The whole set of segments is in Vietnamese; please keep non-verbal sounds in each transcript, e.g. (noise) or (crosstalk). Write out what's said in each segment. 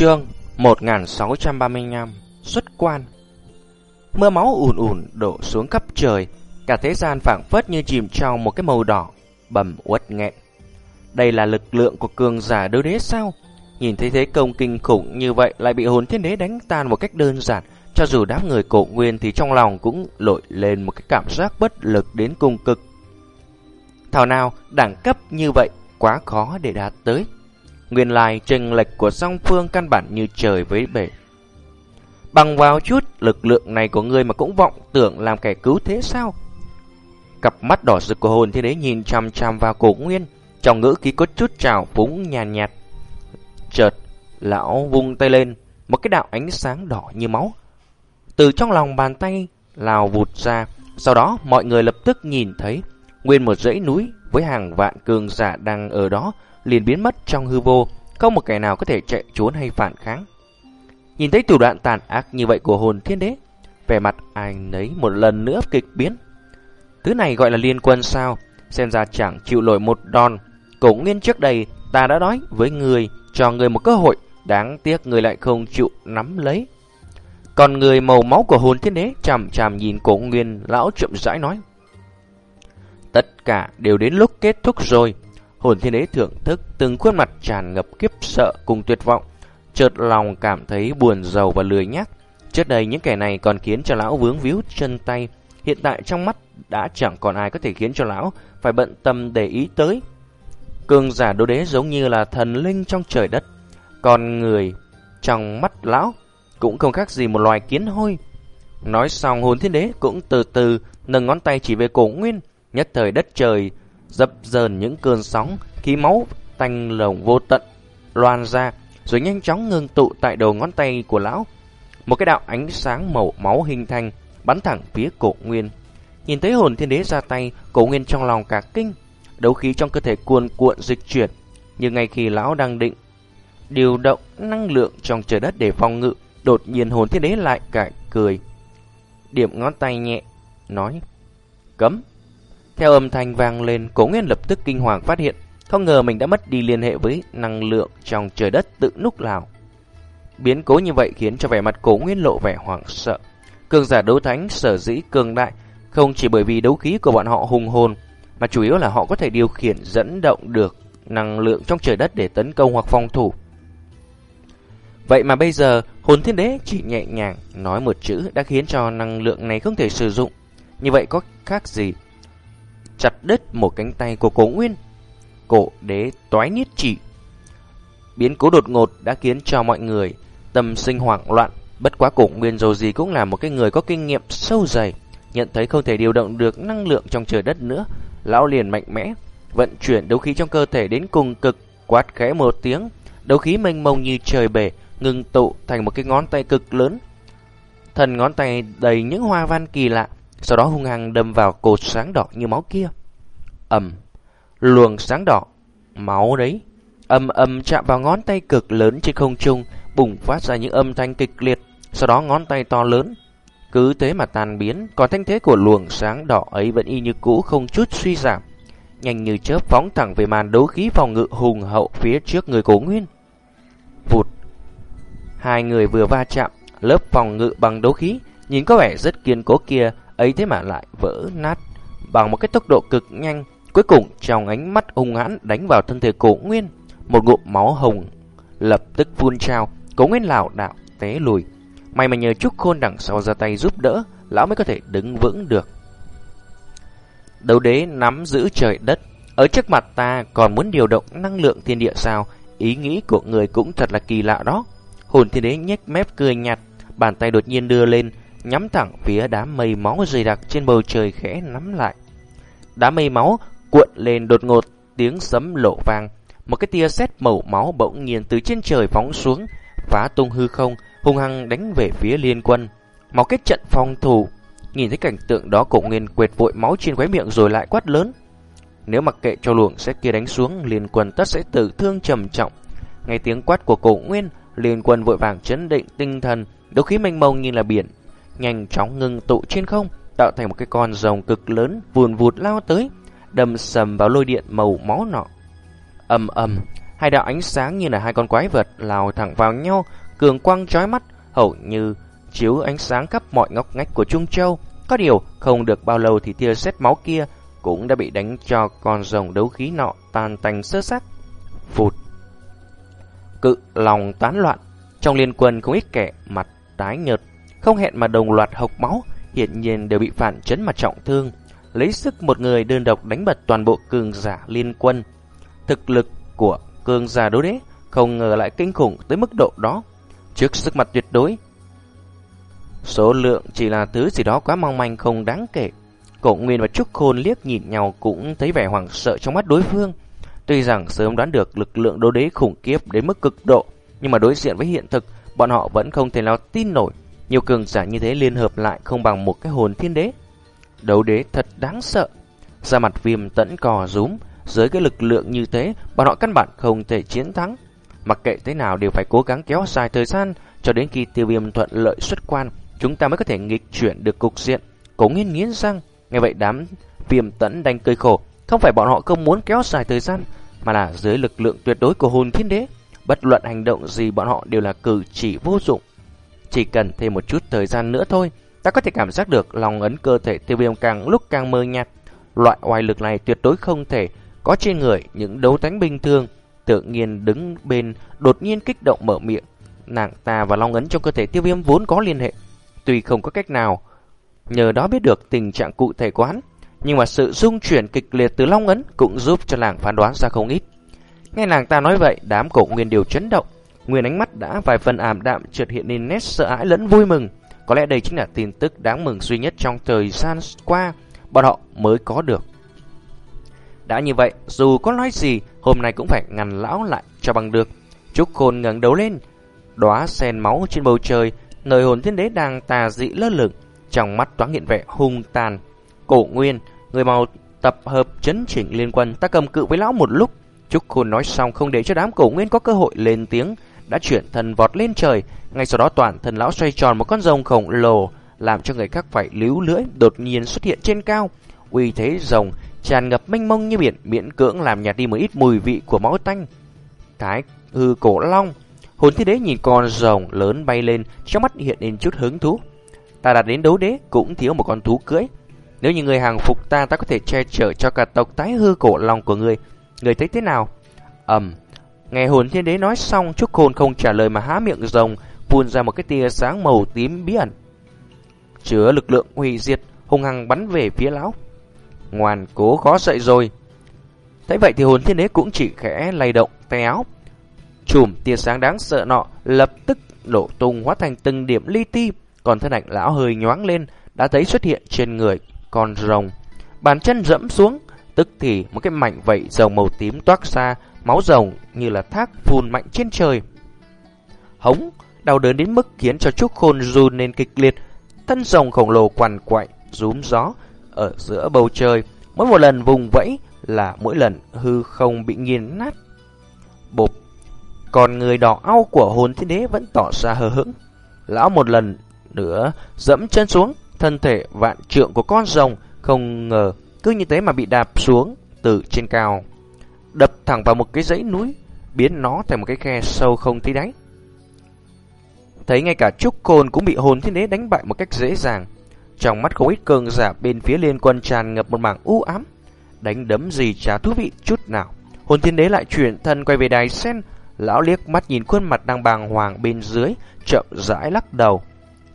Chương 1635 Xuất quan. Mưa máu ùn ùn đổ xuống khắp trời, Cả thế gian phảng phất như chìm trong một cái màu đỏ, Bầm uất nghẹn. Đây là lực lượng của cường giả đối đế sao? Nhìn thấy thế công kinh khủng như vậy Lại bị hồn thiên đế đánh tan một cách đơn giản, Cho dù đám người cổ nguyên Thì trong lòng cũng lội lên một cái cảm giác bất lực đến cùng cực. Thảo nào đẳng cấp như vậy Quá khó để đạt tới. Nguyên lai chênh lệch của song phương căn bản như trời với bể. Bằng vào chút lực lượng này của ngươi mà cũng vọng tưởng làm kẻ cứu thế sao? Cặp mắt đỏ rực của hồn thế đấy nhìn chằm chằm vào cổ nguyên, trong ngữ khí có chút trào phúng nhàn nhạt, nhạt. Chợt, lão vung tay lên, một cái đạo ánh sáng đỏ như máu. Từ trong lòng bàn tay lào vụt ra, sau đó mọi người lập tức nhìn thấy nguyên một dãy núi với hàng vạn cường giả đang ở đó liền biến mất trong hư vô, không một kẻ nào có thể chạy trốn hay phản kháng. Nhìn thấy thủ đoạn tàn ác như vậy của hồn thiên đế, vẻ mặt anh ấy một lần nữa kịch biến. Thứ này gọi là liên quân sao? Xem ra chẳng chịu nổi một đòn. Cổ nguyên trước đây ta đã nói với người cho người một cơ hội, đáng tiếc người lại không chịu nắm lấy. Còn người màu máu của hồn thiên đế chằm chằm nhìn cổ nguyên lão chậm rãi nói. Tất cả đều đến lúc kết thúc rồi. Hồn thiên đế thưởng thức từng khuôn mặt tràn ngập kiếp sợ cùng tuyệt vọng, chợt lòng cảm thấy buồn giàu và lười nhác. Trước đây những kẻ này còn khiến cho lão vướng víu chân tay, hiện tại trong mắt đã chẳng còn ai có thể khiến cho lão phải bận tâm để ý tới. Cường giả đô đế giống như là thần linh trong trời đất, còn người trong mắt lão cũng không khác gì một loài kiến hôi. Nói xong hồn thiên đế cũng từ từ nâng ngón tay chỉ về cổ nguyên, nhất thời đất trời dập dờn những cơn sóng, khí máu tanh lồng vô tận loan ra, rồi nhanh chóng ngưng tụ tại đầu ngón tay của lão. Một cái đạo ánh sáng màu máu hình thành, bắn thẳng phía cổ nguyên. Nhìn thấy hồn thiên đế ra tay, cổ nguyên trong lòng cả kinh, đấu khí trong cơ thể cuồn cuộn dịch chuyển. Nhưng ngay khi lão đang định điều động năng lượng trong trời đất để phòng ngự, đột nhiên hồn thiên đế lại cải cười. Điểm ngón tay nhẹ, nói, cấm. Theo âm thanh vang lên, Cố Nguyên lập tức kinh hoàng phát hiện, không ngờ mình đã mất đi liên hệ với năng lượng trong trời đất tự núc lào. Biến cố như vậy khiến cho vẻ mặt Cố Nguyên lộ vẻ hoảng sợ. Cường giả đấu thánh sở dĩ cường đại, không chỉ bởi vì đấu khí của bọn họ hùng hồn, mà chủ yếu là họ có thể điều khiển dẫn động được năng lượng trong trời đất để tấn công hoặc phòng thủ. Vậy mà bây giờ, hồn thiên đế chỉ nhẹ nhàng nói một chữ đã khiến cho năng lượng này không thể sử dụng. Như vậy có khác gì chặt đứt một cánh tay của cổ nguyên. Cổ đế toái niết chỉ. Biến cố đột ngột đã khiến cho mọi người tâm sinh hoảng loạn. Bất quá cổ nguyên dù gì cũng là một cái người có kinh nghiệm sâu dày. Nhận thấy không thể điều động được năng lượng trong trời đất nữa. Lão liền mạnh mẽ, vận chuyển đấu khí trong cơ thể đến cùng cực, quát khẽ một tiếng. Đấu khí mênh mông như trời bể, ngừng tụ thành một cái ngón tay cực lớn. Thần ngón tay đầy những hoa văn kỳ lạ, sau đó hung hăng đâm vào cột sáng đỏ như máu kia. ầm, luồng sáng đỏ, máu đấy, âm âm chạm vào ngón tay cực lớn trên không trung, bùng phát ra những âm thanh kịch liệt, sau đó ngón tay to lớn cứ thế mà tan biến, còn thanh thế của luồng sáng đỏ ấy vẫn y như cũ không chút suy giảm, nhanh như chớp phóng thẳng về màn đấu khí phòng ngự hùng hậu phía trước người Cố Nguyên. Vụt. Hai người vừa va chạm, lớp phòng ngự bằng đấu khí nhìn có vẻ rất kiên cố kia ấy thế mà lại vỡ nát bằng một cái tốc độ cực nhanh. Cuối cùng trong ánh mắt hung hãn đánh vào thân thể cổ nguyên, một ngụm máu hồng lập tức phun trào, cổ nguyên lảo đạo té lùi. May mà nhờ Trúc Khôn đằng sau ra tay giúp đỡ, lão mới có thể đứng vững được. Đấu đế nắm giữ trời đất, ở trước mặt ta còn muốn điều động năng lượng thiên địa sao? Ý nghĩ của người cũng thật là kỳ lạ đó. Hồn thiên đế nhếch mép cười nhạt, bàn tay đột nhiên đưa lên, nhắm thẳng phía đám mây máu dày đặc trên bầu trời khẽ nắm lại. Đám mây máu cuộn lên đột ngột, tiếng sấm lộ vang, một cái tia sét màu máu bỗng nhiên từ trên trời phóng xuống, phá tung hư không, hung hăng đánh về phía liên quân. Một cái trận phòng thủ, nhìn thấy cảnh tượng đó cổ nguyên quệt vội máu trên khóe miệng rồi lại quát lớn. Nếu mặc kệ cho luồng xét kia đánh xuống, liên quân tất sẽ tử thương trầm trọng. Nghe tiếng quát của cổ nguyên, liên quân vội vàng chấn định tinh thần, đấu khí mênh mông như là biển, nhanh chóng ngưng tụ trên không, tạo thành một cái con rồng cực lớn vùn vụt lao tới, đâm sầm vào lôi điện màu máu nọ. Ầm ầm, Hai đạo ánh sáng như là hai con quái vật lao thẳng vào nhau, cường quang chói mắt, hầu như chiếu ánh sáng khắp mọi ngóc ngách của Trung Châu. Có điều, không được bao lâu thì tia sét máu kia cũng đã bị đánh cho con rồng đấu khí nọ tan tành sơ xác. Phụt. Cự lòng tán loạn, trong liên quân không ít kẻ mặt tái nhợt, không hẹn mà đồng loạt hộc máu, hiển nhiên đều bị phản chấn mà trọng thương, lấy sức một người đơn độc đánh bật toàn bộ cường giả liên quân. Thực lực của cường giả đối đế không ngờ lại kinh khủng tới mức độ đó. Trước sức mặt tuyệt đối, số lượng chỉ là thứ gì đó quá mong manh không đáng kể. Cổ Nguyên và Trúc Khôn liếc nhìn nhau cũng thấy vẻ hoảng sợ trong mắt đối phương. Tuy rằng sớm đoán được lực lượng đô đế khủng khiếp đến mức cực độ, nhưng mà đối diện với hiện thực, bọn họ vẫn không thể nào tin nổi. Nhiều cường giả như thế liên hợp lại không bằng một cái hồn thiên đế. Đấu đế thật đáng sợ. Ra mặt viêm tẫn cò rúm, dưới cái lực lượng như thế, bọn họ căn bản không thể chiến thắng. Mặc kệ thế nào đều phải cố gắng kéo dài thời gian cho đến khi tiêu viêm thuận lợi xuất quan, chúng ta mới có thể nghịch chuyển được cục diện. Cố nghiên nghiến răng, nghe vậy đám viêm tẫn đành cười khổ. Không phải bọn họ không muốn kéo dài thời gian, mà là dưới lực lượng tuyệt đối của hồn thiên đế. Bất luận hành động gì bọn họ đều là cử chỉ vô dụng. Chỉ cần thêm một chút thời gian nữa thôi, ta có thể cảm giác được lòng ấn cơ thể tiêu viêm càng lúc càng mơ nhạt. Loại oai lực này tuyệt đối không thể có trên người những đấu thánh bình thường. Tự nhiên đứng bên đột nhiên kích động mở miệng. Nàng ta và long ấn trong cơ thể tiêu viêm vốn có liên hệ. Tuy không có cách nào nhờ đó biết được tình trạng cụ thể của hắn, nhưng mà sự dung chuyển kịch liệt từ long ấn cũng giúp cho nàng phán đoán ra không ít. Nghe nàng ta nói vậy, đám cổ nguyên đều chấn động. Nguyên ánh mắt đã vài phần ảm đạm trượt hiện lên nét sợ hãi lẫn vui mừng. Có lẽ đây chính là tin tức đáng mừng duy nhất trong thời gian qua bọn họ mới có được. Đã như vậy, dù có nói gì, hôm nay cũng phải ngăn lão lại cho bằng được. Trúc Khôn ngẩng đầu lên, đóa sen máu trên bầu trời, nơi hồn thiên đế đang tà dị lơ lửng, trong mắt toán hiện vẻ hung tàn. Cổ Nguyên, người màu tập hợp chấn chỉnh liên quân, ta cầm cự với lão một lúc. Trúc Khôn nói xong không để cho đám cổ Nguyên có cơ hội lên tiếng, đã chuyển thần vọt lên trời. Ngay sau đó toàn thân lão xoay tròn một con rồng khổng lồ, làm cho người khác phải líu lưỡi đột nhiên xuất hiện trên cao. Uy thế rồng tràn ngập mênh mông như biển, miễn cưỡng làm nhạt đi một ít mùi vị của máu tanh. Cái hư cổ long, hồn thi đế nhìn con rồng lớn bay lên, trong mắt hiện lên chút hứng thú. Ta đạt đến đấu đế cũng thiếu một con thú cưỡi. Nếu như người hàng phục ta, ta có thể che chở cho cả tộc tái hư cổ long của người. Người thấy thế nào? ầm Nghe hồn thiên đế nói xong, Trúc Khôn không trả lời mà há miệng rồng, phun ra một cái tia sáng màu tím bí ẩn. Chứa lực lượng hủy diệt, hung hăng bắn về phía lão. Ngoan cố khó dậy rồi. thế vậy thì hồn thiên đế cũng chỉ khẽ lay động tay áo. Chùm tia sáng đáng sợ nọ lập tức đổ tung hóa thành từng điểm li ti, còn thân ảnh lão hơi nhoáng lên, đã thấy xuất hiện trên người con rồng. Bàn chân dẫm xuống, tức thì một cái mảnh vảy rồng màu tím toát ra, máu rồng như là thác phun mạnh trên trời. Hống, đau đớn đến mức khiến cho Trúc Khôn run lên kịch liệt, thân rồng khổng lồ quằn quại, rúm gió ở giữa bầu trời. Mỗi một lần vùng vẫy là mỗi lần hư không bị nghiền nát. Bộp, còn người đỏ au của hồn thiên đế vẫn tỏ ra hờ hững. Lão một lần nữa dẫm chân xuống, thân thể vạn trượng của con rồng không ngờ cứ như thế mà bị đạp xuống từ trên cao, đập thẳng vào một cái dãy núi, biến nó thành một cái khe sâu không thấy đáy. Thấy ngay cả Trúc Côn cũng bị hồn thiên đế đánh bại một cách dễ dàng. Trong mắt không ít cường giả bên phía liên quân tràn ngập một mảng u ám. Đánh đấm gì chả thú vị chút nào. Hồn thiên đế lại chuyển thân quay về đài sen. Lão liếc mắt nhìn khuôn mặt đang bàng hoàng bên dưới, chậm rãi lắc đầu.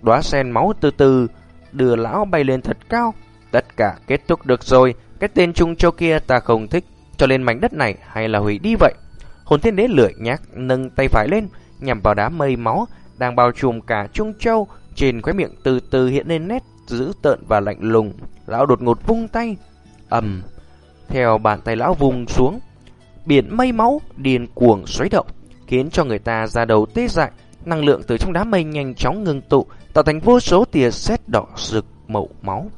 Đóa sen máu từ từ đưa lão bay lên thật cao. Tất cả kết thúc được rồi, cái tên Trung Châu kia ta không thích, cho lên mảnh đất này hay là hủy đi vậy. Hồn thiên đế lười nhác nâng tay phải lên, nhằm vào đám mây máu đang bao trùm cả Trung Châu, trên khóe miệng từ từ hiện lên nét dữ tợn và lạnh lùng. Lão đột ngột vung tay, ầm, theo bàn tay lão vùng xuống, biển mây máu điên cuồng xoáy động, khiến cho người ta ra đầu tê dại. Năng lượng từ trong đám mây nhanh chóng ngưng tụ, tạo thành vô số tia sét đỏ rực màu máu.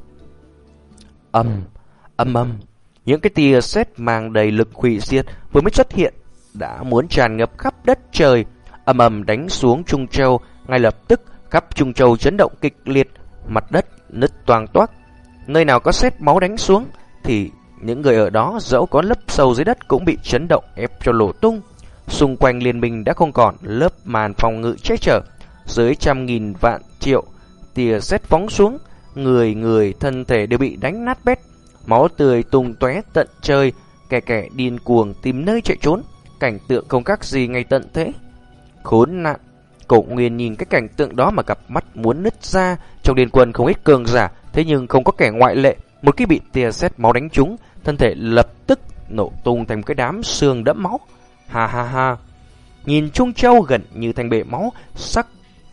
Âm, âm âm, những cái tia sét mang đầy lực hủy diệt vừa mới xuất hiện đã muốn tràn ngập khắp đất trời, ầm ầm đánh xuống Trung Châu, ngay lập tức khắp Trung Châu chấn động kịch liệt, mặt đất nứt toang toác. Nơi nào có sét máu đánh xuống thì những người ở đó dẫu có lấp sâu dưới đất cũng bị chấn động ép cho lổ tung. Xung quanh liên minh đã không còn lớp màn phòng ngự che chở, dưới trăm nghìn vạn triệu tia sét phóng xuống, người người thân thể đều bị đánh nát bét, máu tươi tung tóe tận trời, kẻ kẻ điên cuồng tìm nơi chạy trốn, cảnh tượng không khác gì ngay tận thế. Khốn nạn, Cổ Nguyên nhìn cái cảnh tượng đó mà cặp mắt muốn nứt ra, trong điên quân không ít cường giả, thế nhưng không có kẻ ngoại lệ, một khi bị tia sét máu đánh trúng, thân thể lập tức nổ tung thành một cái đám xương đẫm máu. Ha ha ha. Nhìn Trung Châu gần như thành bể máu, sắc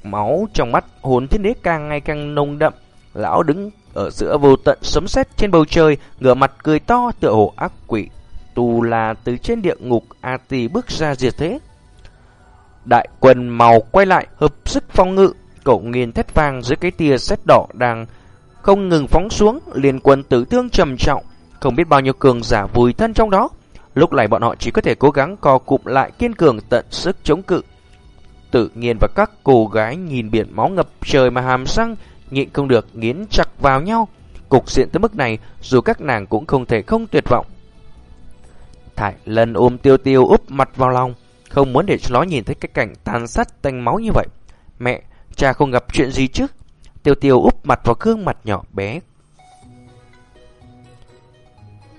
máu trong mắt hồn thiên đế càng ngày càng nồng đậm. Lão đứng ở giữa vô tận sấm sét trên bầu trời, ngửa mặt cười to tựa hồ ác quỷ. Tu là từ trên địa ngục A Tỳ bước ra diệt thế. Đại quân màu quay lại hợp sức phong ngự, cậu nghiền thét vang dưới cái tia sét đỏ đang không ngừng phóng xuống, liên quân tử thương trầm trọng, không biết bao nhiêu cường giả vùi thân trong đó. Lúc này bọn họ chỉ có thể cố gắng co cụm lại kiên cường tận sức chống cự. Tự nhiên và các cô gái nhìn biển máu ngập trời mà hàm răng nhịn không được nghiến chặt vào nhau. Cục diện tới mức này dù các nàng cũng không thể không tuyệt vọng. Thải lần ôm tiêu tiêu úp mặt vào lòng, không muốn để cho nó nhìn thấy cái cảnh tàn sát tanh máu như vậy. Mẹ, cha không gặp chuyện gì chứ? Tiêu tiêu úp mặt vào gương mặt nhỏ bé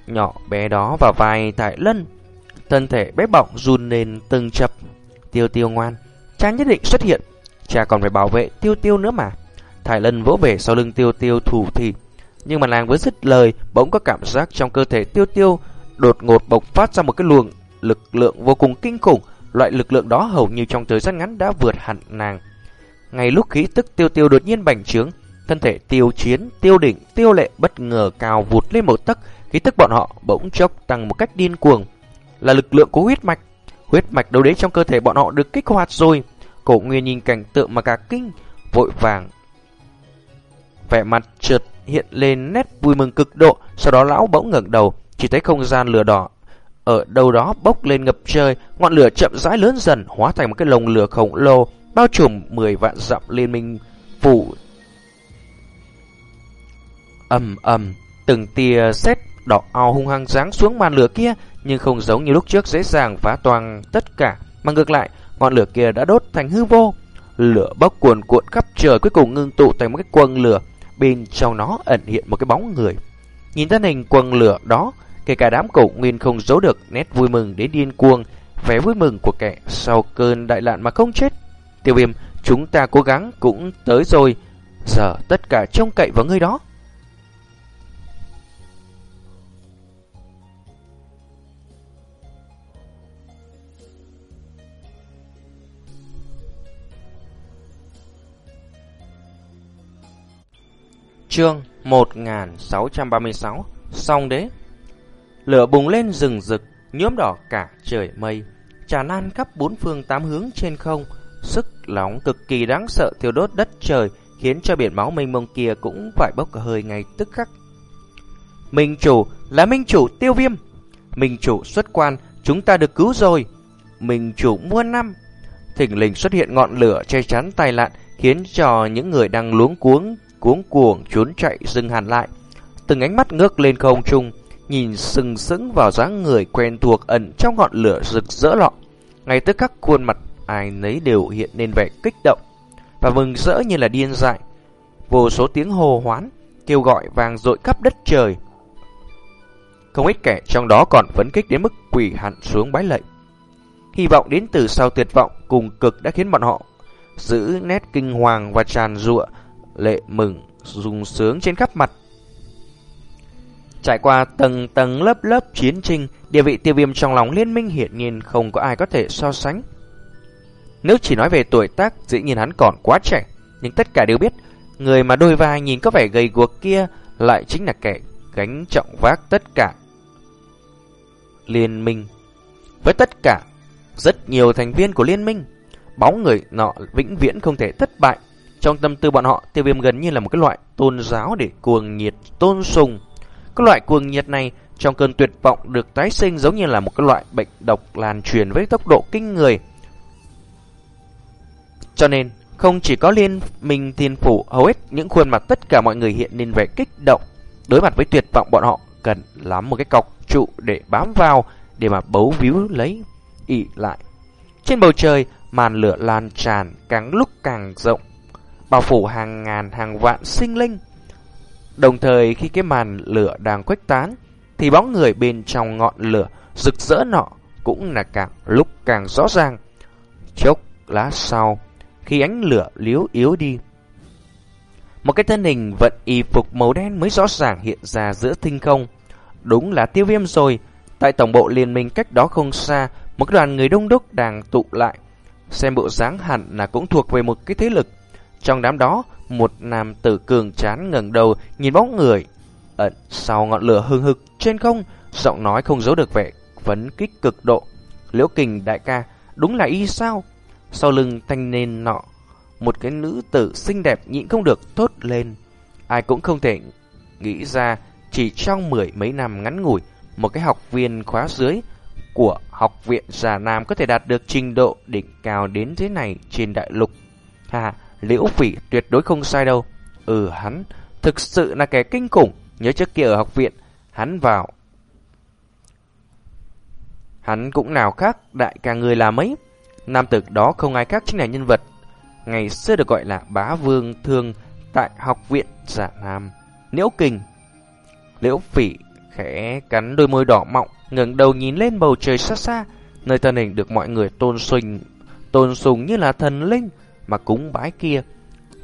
nhỏ bé đó vào vai Thải Lân. Thân thể bé bỏng run lên từng chập. Tiêu tiêu ngoan, cha nhất định xuất hiện. Cha còn phải bảo vệ tiêu tiêu nữa mà. Thải Lân vỗ về sau lưng tiêu tiêu thủ thì. Nhưng mà nàng vừa dứt lời, bỗng có cảm giác trong cơ thể tiêu tiêu đột ngột bộc phát ra một cái luồng lực lượng vô cùng kinh khủng. Loại lực lượng đó hầu như trong thời gian ngắn đã vượt hẳn nàng. Ngay lúc khí tức tiêu tiêu đột nhiên bành trướng, thân thể tiêu chiến, tiêu đỉnh, tiêu lệ bất ngờ cao vụt lên một tấc, Khí tức bọn họ bỗng chốc tăng một cách điên cuồng, là lực lượng của huyết mạch. Huyết mạch đâu đấy trong cơ thể bọn họ được kích hoạt rồi. Cổ Nguyên nhìn cảnh tượng mà cả kinh, vội vàng. Vẻ mặt trượt hiện lên nét vui mừng cực độ, sau đó lão bỗng ngẩng đầu, chỉ thấy không gian lửa đỏ ở đâu đó bốc lên ngập trời, ngọn lửa chậm rãi lớn dần hóa thành một cái lồng lửa khổng lồ bao trùm 10 vạn dặm liên minh phủ. Ầm ầm, từng tia sét đỏ ao hung hăng giáng xuống màn lửa kia, nhưng không giống như lúc trước dễ dàng phá toàn tất cả, mà ngược lại, ngọn lửa kia đã đốt thành hư vô. Lửa bốc cuồn cuộn khắp trời cuối cùng ngưng tụ thành một cái quần lửa, bên trong nó ẩn hiện một cái bóng người. Nhìn thân hình quần lửa đó, kể cả đám cổ nguyên không giấu được nét vui mừng đến điên cuồng, vẻ vui mừng của kẻ sau cơn đại nạn mà không chết. Tiêu viêm, chúng ta cố gắng cũng tới rồi, giờ tất cả trông cậy vào ngươi đó. Chương 1636 Song đế, Lửa bùng lên rừng rực, Nhuốm đỏ cả trời mây trà nan khắp bốn phương tám hướng trên không. Sức nóng cực kỳ đáng sợ thiêu đốt đất trời, Khiến cho biển máu mênh mông kia cũng phải bốc hơi ngay tức khắc. Minh chủ là minh chủ tiêu viêm. Minh chủ xuất quan, Chúng ta được cứu rồi. Minh chủ muôn năm. Thỉnh lình xuất hiện ngọn lửa che chắn tai lạn Khiến cho những người đang luống cuống cuống cuồng trốn chạy dừng hẳn lại. Từng ánh mắt ngước lên không trung, nhìn sừng sững vào dáng người quen thuộc ẩn trong ngọn lửa rực rỡ lọ. Ngay tức các khuôn mặt ai nấy đều hiện lên vẻ kích động và mừng rỡ như là điên dại. Vô số tiếng hô hoán, kêu gọi vang dội khắp đất trời. Không ít kẻ trong đó còn phấn kích đến mức quỳ hẳn xuống bái lạy. Hy vọng đến từ sau tuyệt vọng cùng cực đã khiến bọn họ giữ nét kinh hoàng và tràn rụa lệ mừng, rung sướng trên khắp mặt. Trải qua tầng tầng lớp lớp chiến tranh, địa vị tiêu viêm trong lòng liên minh hiển nhiên không có ai có thể so sánh. Nếu chỉ nói về tuổi tác, dĩ nhiên hắn còn quá trẻ, nhưng tất cả đều biết, người mà đôi vai nhìn có vẻ gầy guộc kia lại chính là kẻ gánh trọng vác tất cả. Liên minh Với tất cả, rất nhiều thành viên của liên minh, bóng người nọ vĩnh viễn không thể thất bại, trong tâm tư bọn họ, tiêu viêm gần như là một cái loại tôn giáo để cuồng nhiệt tôn sùng. Cái loại cuồng nhiệt này trong cơn tuyệt vọng được tái sinh giống như là một cái loại bệnh độc lan truyền với tốc độ kinh người. Cho nên, không chỉ có liên minh thiên phủ, hầu hết những khuôn mặt tất cả mọi người hiện lên vẻ kích động. Đối mặt với tuyệt vọng bọn họ cần lắm một cái cọc trụ để bám vào, để mà bấu víu lấy, ị lại. Trên bầu trời, màn lửa lan tràn càng lúc càng rộng, bao phủ hàng ngàn hàng vạn sinh linh. Đồng thời khi cái màn lửa đang khuếch tán, thì bóng người bên trong ngọn lửa rực rỡ nọ cũng là càng lúc càng rõ ràng. Chốc lá sau, khi ánh lửa liếu yếu đi, một cái thân hình vận y phục màu đen mới rõ ràng hiện ra giữa thinh không. Đúng là tiêu viêm rồi. Tại tổng bộ liên minh cách đó không xa, một đoàn người đông đúc đang tụ lại. Xem bộ dáng hẳn là cũng thuộc về một cái thế lực. Trong đám đó, một nam tử cường chán ngẩng đầu nhìn bóng người. Ẩn sau ngọn lửa hừng hực trên không, giọng nói không giấu được vẻ phấn kích cực độ. Liễu kình đại ca, đúng là y sao? Sau lưng thanh niên nọ một cái nữ tử xinh đẹp nhịn không được thốt lên. Ai cũng không thể nghĩ ra chỉ trong mười mấy năm ngắn ngủi, một cái học viên khóa dưới của học viện Già Nam có thể đạt được trình độ đỉnh cao đến thế này trên đại lục. Ha, Liễu Phỉ tuyệt đối không sai đâu. Ừ, hắn thực sự là kẻ kinh khủng. Nhớ trước kia ở học viện, hắn vào. Hắn cũng nào khác đại ca người là mấy. Nam tử đó không ai khác chính là nhân vật ngày xưa được gọi là bá vương thương tại học viện giả nam liễu kình liễu phỉ khẽ cắn đôi môi đỏ mọng ngẩng đầu nhìn lên bầu trời xa xa nơi thân hình được mọi người tôn sùng tôn sùng như là thần linh mà cúng bái kia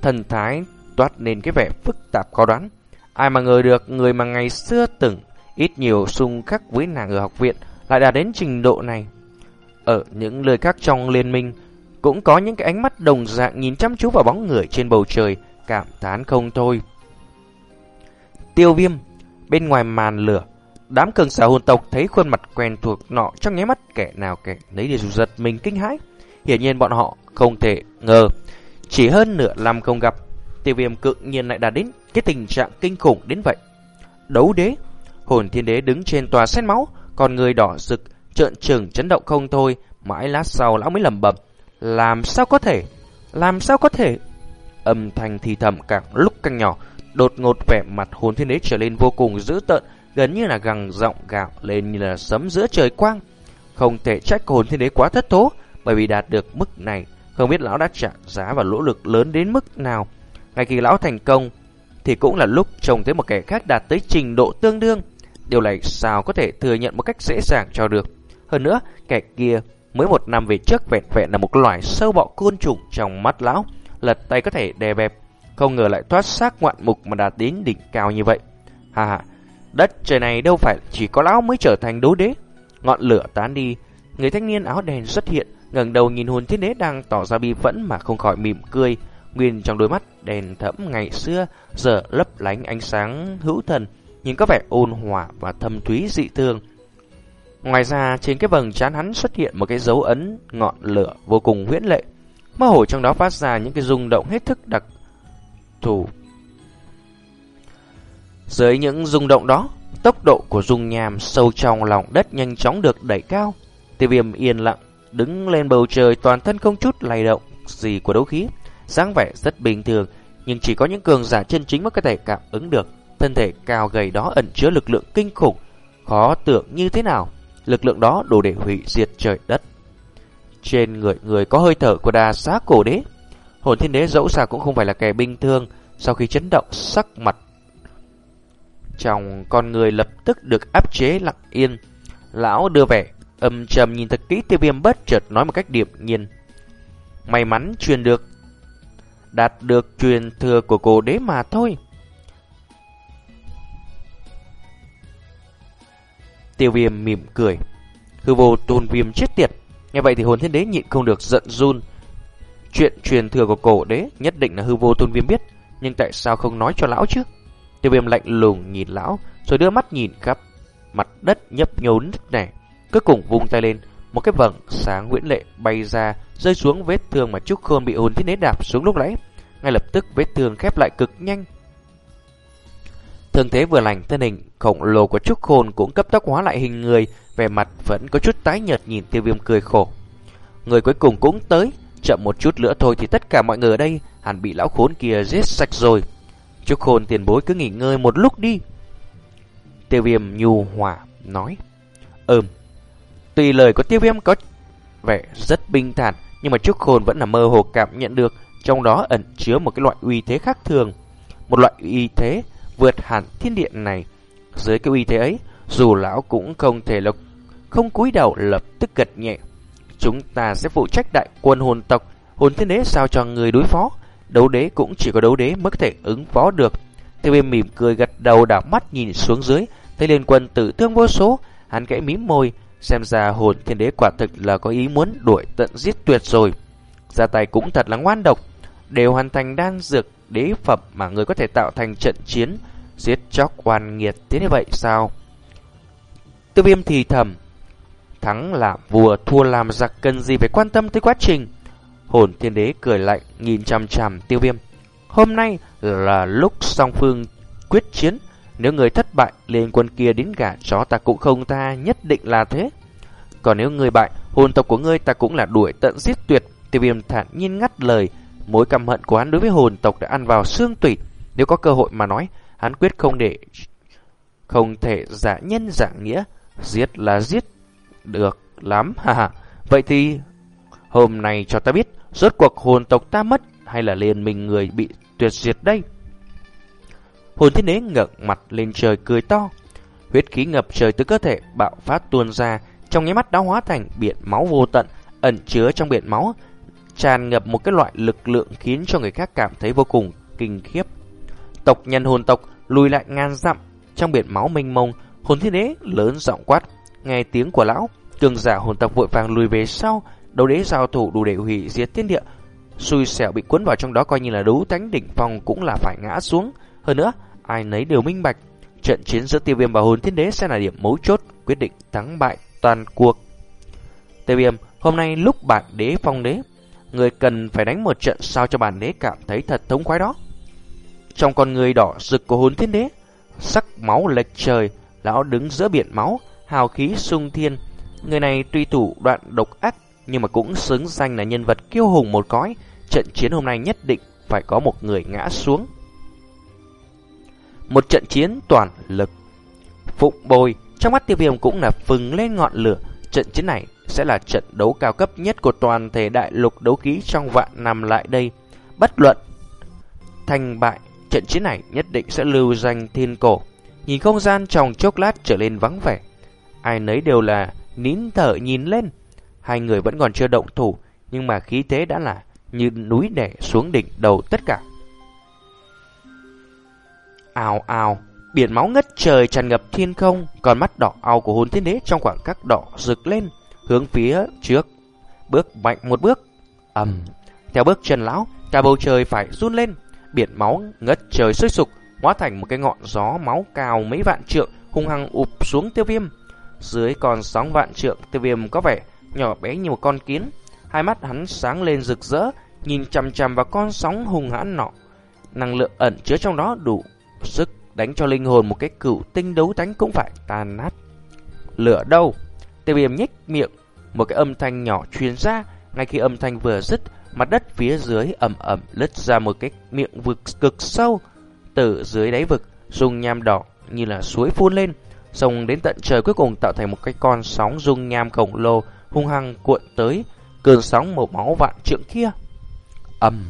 thần thái toát nên cái vẻ phức tạp khó đoán ai mà ngờ được người mà ngày xưa từng ít nhiều xung khắc với nàng ở học viện lại đạt đến trình độ này ở những lời khác trong liên minh cũng có những cái ánh mắt đồng dạng nhìn chăm chú vào bóng người trên bầu trời, cảm thán không thôi. Tiêu viêm, bên ngoài màn lửa, đám cường giả hồn tộc thấy khuôn mặt quen thuộc nọ trong nháy mắt kẻ nào kẻ lấy để giật mình kinh hãi. Hiển nhiên bọn họ không thể ngờ, chỉ hơn nửa năm không gặp, tiêu viêm cự nhiên lại đạt đến cái tình trạng kinh khủng đến vậy. Đấu đế, hồn thiên đế đứng trên tòa xét máu, còn người đỏ rực, trợn trừng chấn động không thôi, mãi lát sau lão mới lầm bầm làm sao có thể? Làm sao có thể? Âm thanh thì thầm càng lúc càng nhỏ, đột ngột vẻ mặt hồn thiên đế trở lên vô cùng dữ tợn, gần như là gằng giọng gạo lên như là sấm giữa trời quang. Không thể trách hồn thiên đế quá thất thố, bởi vì đạt được mức này, không biết lão đã trả giá và lỗ lực lớn đến mức nào. Ngay khi lão thành công, thì cũng là lúc trông thấy một kẻ khác đạt tới trình độ tương đương. Điều này sao có thể thừa nhận một cách dễ dàng cho được. Hơn nữa, kẻ kia Mới một năm về trước vẹn vẹn là một loài sâu bọ côn trùng trong mắt lão, lật tay có thể đè bẹp, không ngờ lại thoát xác ngoạn mục mà đạt đến đỉnh cao như vậy. Hà hà, đất trời này đâu phải chỉ có lão mới trở thành đấu đế. Ngọn lửa tán đi, người thanh niên áo đen xuất hiện, ngẩng đầu nhìn hồn thiên đế đang tỏ ra bi phẫn mà không khỏi mỉm cười. Nguyên trong đôi mắt đèn thẫm ngày xưa giờ lấp lánh ánh sáng hữu thần, nhìn có vẻ ôn hòa và thâm thúy dị thường. Ngoài ra, trên cái vầng trán hắn xuất hiện một cái dấu ấn ngọn lửa vô cùng huyễn lệ. Mơ hồ trong đó phát ra những cái rung động hết thức đặc thù. Dưới những rung động đó, tốc độ của dung nham sâu trong lòng đất nhanh chóng được đẩy cao. Tiêu viêm yên lặng, đứng lên bầu trời toàn thân không chút lay động gì của đấu khí. dáng vẻ rất bình thường, nhưng chỉ có những cường giả chân chính mới có thể cảm ứng được. Thân thể cao gầy đó ẩn chứa lực lượng kinh khủng, khó tưởng như thế nào. Lực lượng đó đủ để hủy diệt trời đất. Trên người người có hơi thở của đà xá cổ đế. Hồn thiên đế dẫu sao cũng không phải là kẻ bình thường. Sau khi chấn động sắc mặt trong con người lập tức được áp chế lặng yên. Lão đưa vẻ âm trầm nhìn thật kỹ tiêu viêm bất chợt nói một cách điệp nhiên. May mắn truyền được đạt được truyền thừa của cổ đế mà thôi. Tiêu viêm mỉm cười. Hư vô tôn viêm chết tiệt. Nghe vậy thì hồn thiên đế nhịn không được giận run. Chuyện truyền thừa của cổ đế nhất định là hư vô tôn viêm biết. Nhưng tại sao không nói cho lão chứ? Tiêu viêm lạnh lùng nhìn lão, rồi đưa mắt nhìn khắp. Mặt đất nhấp nhốn nứt Cuối cùng vung tay lên, một cái vầng sáng nguyễn lệ bay ra, rơi xuống vết thương mà Trúc Khôn bị hồn thiên đế đạp xuống lúc nãy. Ngay lập tức vết thương khép lại cực nhanh, Thương thế vừa lành, thân hình khổng lồ của Trúc Khôn cũng cấp tốc hóa lại hình người, vẻ mặt vẫn có chút tái nhợt nhìn tiêu viêm cười khổ. Người cuối cùng cũng tới, chậm một chút nữa thôi thì tất cả mọi người ở đây hẳn bị lão khốn kia giết sạch rồi. Trúc Khôn tiền bối cứ nghỉ ngơi một lúc đi. Tiêu viêm nhu hòa nói. Ừm, tùy lời của tiêu viêm có vẻ rất bình thản, nhưng mà Trúc Khôn vẫn là mơ hồ cảm nhận được trong đó ẩn chứa một cái loại uy thế khác thường. Một loại uy thế vượt hẳn thiên điện này. Dưới cái uy thế ấy, dù lão cũng không thể là không cúi đầu lập tức gật nhẹ. Chúng ta sẽ phụ trách đại quân hồn tộc, hồn thiên đế sao cho người đối phó. Đấu đế cũng chỉ có đấu đế mới có thể ứng phó được. Tiêu viêm mỉm cười gật đầu đảo mắt nhìn xuống dưới, thấy liên quân tử thương vô số, hắn kẽ mím môi, xem ra hồn thiên đế quả thực là có ý muốn đuổi tận giết tuyệt rồi. Ra tay cũng thật là ngoan độc, đều hoàn thành đan dược đế phẩm mà người có thể tạo thành trận chiến giết chóc oan nghiệt thế như vậy sao? Tiêu viêm thì thầm, thắng làm vua thua làm giặc cần gì phải quan tâm tới quá trình. Hồn thiên đế cười lạnh nhìn chằm chằm tiêu viêm. Hôm nay là lúc song phương quyết chiến, nếu người thất bại, liên quân kia đến gả chó ta cũng không tha, nhất định là thế. Còn nếu người bại, hồn tộc của ngươi ta cũng là đuổi tận giết tuyệt. Tiêu viêm thản nhiên ngắt lời, mối căm hận của hắn đối với hồn tộc đã ăn vào xương tủy. Nếu có cơ hội mà nói, hắn quyết không để không thể giả nhân giả nghĩa, giết là giết được lắm, (laughs) ha ha. Vậy thì hôm nay cho ta biết, rốt cuộc hồn tộc ta mất hay là liền mình người bị tuyệt diệt đây? Hồn thiên đế ngẩng mặt lên trời cười to. Huyết khí ngập trời từ cơ thể bạo phát tuôn ra, trong nháy mắt đã hóa thành biển máu vô tận, ẩn chứa trong biển máu, tràn ngập một cái loại lực lượng khiến cho người khác cảm thấy vô cùng kinh khiếp. Tộc nhân hồn tộc lùi lại ngàn dặm, trong biển máu mênh mông, hồn thiên đế lớn giọng quát, nghe tiếng của lão, cường giả hồn tộc vội vàng lùi về sau, đấu đế giao thủ đủ để hủy diệt thiên địa, xui xẻo bị cuốn vào trong đó coi như là đấu tánh đỉnh phong cũng là phải ngã xuống. Hơn nữa, ai nấy đều minh bạch, trận chiến giữa tiêu viêm và hồn thiên đế sẽ là điểm mấu chốt quyết định thắng bại toàn cuộc. Tiêu viêm, hôm nay lúc bản đế phong đế, người cần phải đánh một trận sao cho bản đế cảm thấy thật thống khoái đó. Trong con người đỏ rực của hồn thiên đế, sắc máu lệch trời, lão đứng giữa biển máu, hào khí sung thiên. Người này tuy thủ đoạn độc ác, nhưng mà cũng xứng danh là nhân vật kiêu hùng một cõi. Trận chiến hôm nay nhất định phải có một người ngã xuống. Một trận chiến toàn lực. Phụng bồi, trong mắt tiêu viêm cũng là phừng lên ngọn lửa. Trận chiến này sẽ là trận đấu cao cấp nhất của toàn thể đại lục đấu khí trong vạn năm lại đây. Bất luận thành bại, trận chiến này nhất định sẽ lưu danh thiên cổ. Nhìn không gian trong chốc lát trở lên vắng vẻ. Ai nấy đều là nín thở nhìn lên. Hai người vẫn còn chưa động thủ, nhưng mà khí thế đã là như núi đè xuống đỉnh đầu tất cả. Ào ào, biển máu ngất trời tràn ngập thiên không, còn mắt đỏ ao của hồn thiên đế trong khoảng cách đỏ rực lên, hướng phía trước, bước mạnh một bước. ầm, theo bước chân lão, cả bầu trời phải run lên, biển máu ngất trời sôi sục, hóa thành một cái ngọn gió máu cao mấy vạn trượng, hung hăng ụp xuống tiêu viêm. Dưới con sóng vạn trượng, tiêu viêm có vẻ nhỏ bé như một con kiến. Hai mắt hắn sáng lên rực rỡ, nhìn chằm chằm vào con sóng hung hãn nọ. Năng lượng ẩn chứa trong đó đủ sức đánh cho linh hồn một cái cựu tinh đấu thánh cũng phải tan nát. Lửa đâu? Tiêu viêm nhếch miệng, một cái âm thanh nhỏ truyền ra, ngay khi âm thanh vừa dứt, mặt đất phía dưới ẩm ẩm lứt ra một cái miệng vực cực sâu. Từ dưới đáy vực, dung nham đỏ như là suối phun lên, sông đến tận trời cuối cùng tạo thành một cái con sóng dung nham khổng lồ hung hăng cuộn tới cơn sóng màu máu vạn trượng kia. Ầm,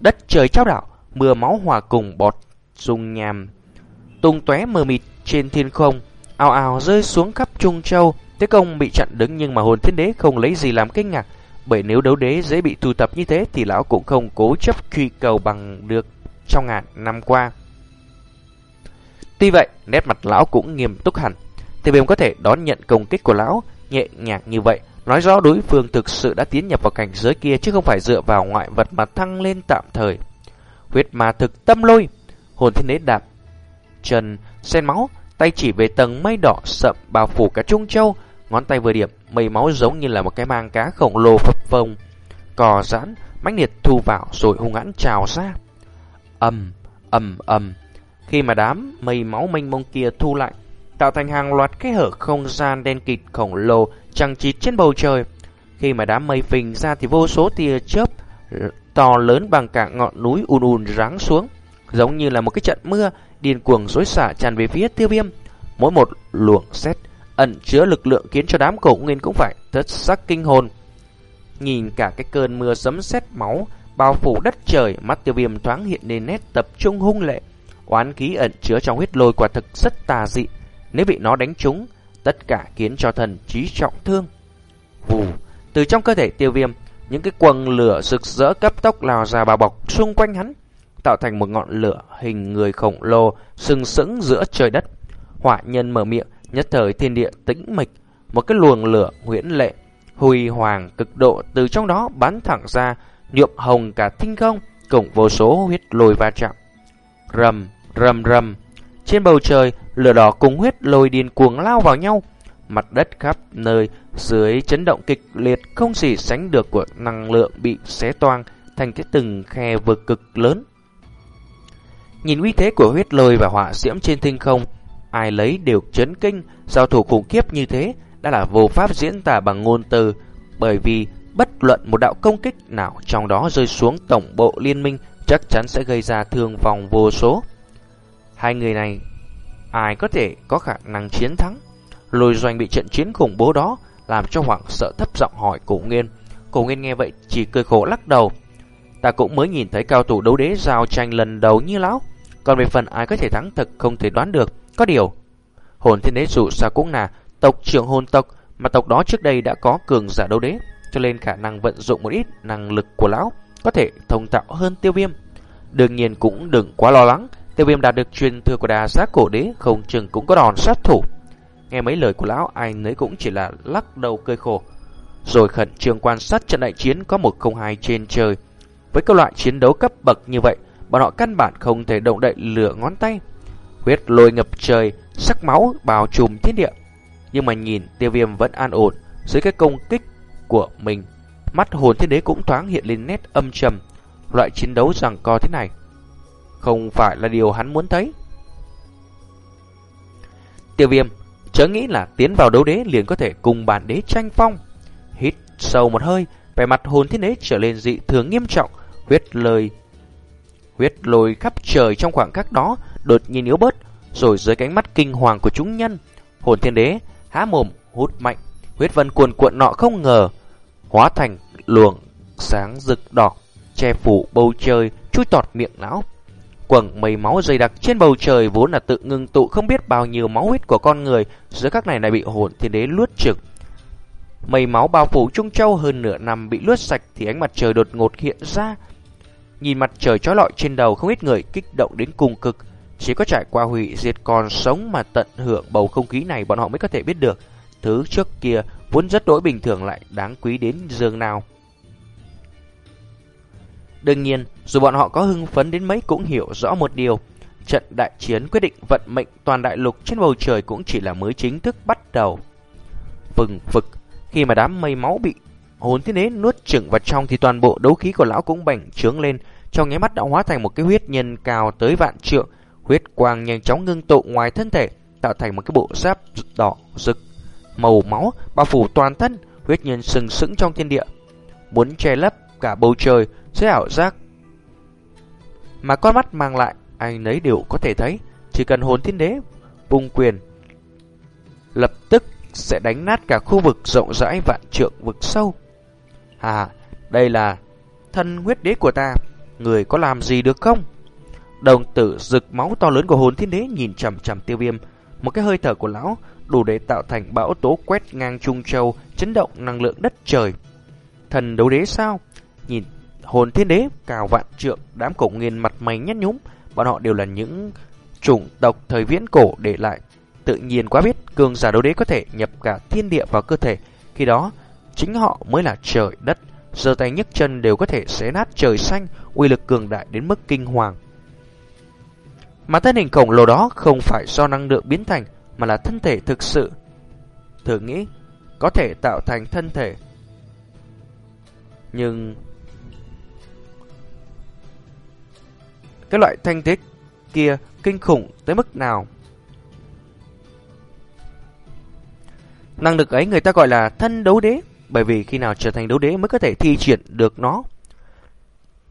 đất trời trao đảo, mưa máu hòa cùng bọt dung nham tung tóe mờ mịt trên thiên không, ào ào rơi xuống khắp Trung Châu. Thế công bị chặn đứng nhưng mà hồn thiên đế không lấy gì làm kinh ngạc, bởi nếu đấu đế dễ bị tụ tập như thế thì lão cũng không cố chấp truy cầu bằng được trong ngàn năm qua. Tuy vậy, nét mặt lão cũng nghiêm túc hẳn. Tiêu viêm có thể đón nhận công kích của lão nhẹ nhàng như vậy, nói rõ đối phương thực sự đã tiến nhập vào cảnh giới kia chứ không phải dựa vào ngoại vật mà thăng lên tạm thời. Huyết ma thực tâm lôi, hồn thiên đế đạp chân xen máu, tay chỉ về tầng mây đỏ sậm bao phủ cả Trung Châu, ngón tay vừa điểm, mây máu giống như là một cái mang cá khổng lồ phập phồng, cò giãn, mãnh liệt thu vào rồi hung hãn trào ra. Ầm, ầm ầm. Khi mà đám mây máu mênh mông kia thu lại, tạo thành hàng loạt cái hở không gian đen kịt khổng lồ chằng chịt trên bầu trời. Khi mà đám mây phình ra thì vô số tia chớp to lớn bằng cả ngọn núi ùn ùn ráng xuống, giống như là một cái trận mưa điên cuồng xối xả tràn về phía tiêu viêm. Mỗi một luồng xét ẩn chứa lực lượng khiến cho đám cổ nguyên cũng phải thất sắc kinh hồn. Nhìn cả cái cơn mưa sấm sét máu bao phủ đất trời, mắt tiêu viêm thoáng hiện lên nét tập trung hung lệ. Oán khí ẩn chứa trong huyết lôi quả thực rất tà dị. Nếu bị nó đánh trúng, tất cả khiến cho thần trí trọng thương. Vù, từ trong cơ thể tiêu viêm, những cái quầng lửa rực rỡ cấp tốc lao ra bao bọc xung quanh hắn, tạo thành một ngọn lửa hình người khổng lồ sừng sững giữa trời đất. Hỏa nhân mở miệng, nhất thời thiên địa tĩnh mịch, một cái luồng lửa huyễn lệ, huy hoàng cực độ từ trong đó bắn thẳng ra, nhuộm hồng cả tinh không, cùng vô số huyết lôi va chạm. Rầm, rầm rầm, trên bầu trời, lửa đỏ cùng huyết lôi điên cuồng lao vào nhau, mặt đất khắp nơi dưới chấn động kịch liệt không gì sánh được của năng lượng bị xé toang thành cái từng khe vực cực lớn. Nhìn uy thế của huyết lôi và họa diễm trên tinh không, ai lấy đều chấn kinh, giao thủ khủng khiếp như thế đã là vô pháp diễn tả bằng ngôn từ, bởi vì bất luận một đạo công kích nào trong đó rơi xuống tổng bộ liên minh chắc chắn sẽ gây ra thương vong vô số. Hai người này, ai có thể có khả năng chiến thắng? Lôi doanh bị trận chiến khủng bố đó làm cho hoảng sợ thấp giọng hỏi cổ nghiên. Cổ nghiên nghe vậy chỉ cười khổ lắc đầu. Ta cũng mới nhìn thấy cao thủ đấu đế giao tranh lần đầu như lão. Còn về phần ai có thể thắng thực không thể đoán được. Có điều, hồn thiên đế dù sao cũng là tộc trưởng hồn tộc mà tộc đó trước đây đã có cường giả đấu đế. Cho nên khả năng vận dụng một ít năng lực của lão có thể thông tạo hơn tiêu viêm. Đương nhiên cũng đừng quá lo lắng. Tiêu viêm đạt được truyền thừa của đà giác cổ đế không chừng cũng có đòn sát thủ. Nghe mấy lời của lão ai nấy cũng chỉ là lắc đầu cười khổ. Rồi khẩn trương quan sát trận đại chiến có một không hai trên trời. Với các loại chiến đấu cấp bậc như vậy, bọn họ căn bản không thể động đậy lửa ngón tay. Huyết lôi ngập trời, sắc máu bao trùm thiên địa. Nhưng mà nhìn tiêu viêm vẫn an ổn dưới cái công kích của mình. Mắt hồn thiên đế cũng thoáng hiện lên nét âm trầm. Loại chiến đấu rằng co thế này không phải là điều hắn muốn thấy. Tiêu viêm Chớ nghĩ là tiến vào đấu đế liền có thể cùng bản đế tranh phong. Hít sâu một hơi, vẻ mặt hồn thiên đế trở lên dị thường nghiêm trọng, huyết lời huyết lôi khắp trời trong khoảng khắc đó đột nhiên yếu bớt, rồi dưới cánh mắt kinh hoàng của chúng nhân, hồn thiên đế há mồm hút mạnh, huyết vân cuồn cuộn nọ không ngờ hóa thành luồng sáng rực đỏ che phủ bầu trời chui tọt miệng não quầng mây máu dày đặc trên bầu trời vốn là tự ngưng tụ không biết bao nhiêu máu huyết của con người, giữa các này lại bị hồn thiên đế luốt trực. Mây máu bao phủ Trung Châu hơn nửa năm bị luốt sạch thì ánh mặt trời đột ngột hiện ra. Nhìn mặt trời chói lọi trên đầu không ít người kích động đến cùng cực. Chỉ có trải qua hủy diệt còn sống mà tận hưởng bầu không khí này bọn họ mới có thể biết được. Thứ trước kia vốn rất đối bình thường lại đáng quý đến dường nào. Đương nhiên, dù bọn họ có hưng phấn đến mấy cũng hiểu rõ một điều. Trận đại chiến quyết định vận mệnh toàn đại lục trên bầu trời cũng chỉ là mới chính thức bắt đầu. Vừng vực, khi mà đám mây máu bị hồn thiên đế nuốt chửng vào trong thì toàn bộ đấu khí của lão cũng bành trướng lên, trong nháy mắt đã hóa thành một cái huyết nhân cao tới vạn trượng, huyết quang nhanh chóng ngưng tụ ngoài thân thể, tạo thành một cái bộ giáp đỏ rực, màu máu bao phủ toàn thân, huyết nhân sừng sững trong thiên địa, muốn che lấp cả bầu trời dưới ảo giác mà con mắt mang lại, anh nấy đều có thể thấy, chỉ cần hồn thiên đế vung quyền lập tức sẽ đánh nát cả khu vực rộng rãi vạn trượng vực sâu. À, đây là thân huyết đế của ta, người có làm gì được không? Đồng tử rực máu to lớn của hồn thiên đế nhìn chằm chằm tiêu viêm, một cái hơi thở của lão đủ để tạo thành bão tố quét ngang trung châu, chấn động năng lượng đất trời. Thần đấu đế sao? Nhìn hồn thiên đế, cào vạn trượng, đám cổ nghiền mặt mày nhát nhúm, bọn họ đều là những chủng tộc thời viễn cổ để lại. Tự nhiên quá biết, cường giả đấu đế có thể nhập cả thiên địa vào cơ thể, khi đó chính họ mới là trời đất, giơ tay nhấc chân đều có thể xé nát trời xanh, uy lực cường đại đến mức kinh hoàng. Mà thân hình khổng lồ đó không phải do năng lượng biến thành, mà là thân thể thực sự. Thử nghĩ, có thể tạo thành thân thể. Nhưng Cái loại thanh thế kia kinh khủng tới mức nào? Năng lực ấy người ta gọi là thân đấu đế, bởi vì khi nào trở thành đấu đế mới có thể thi triển được nó.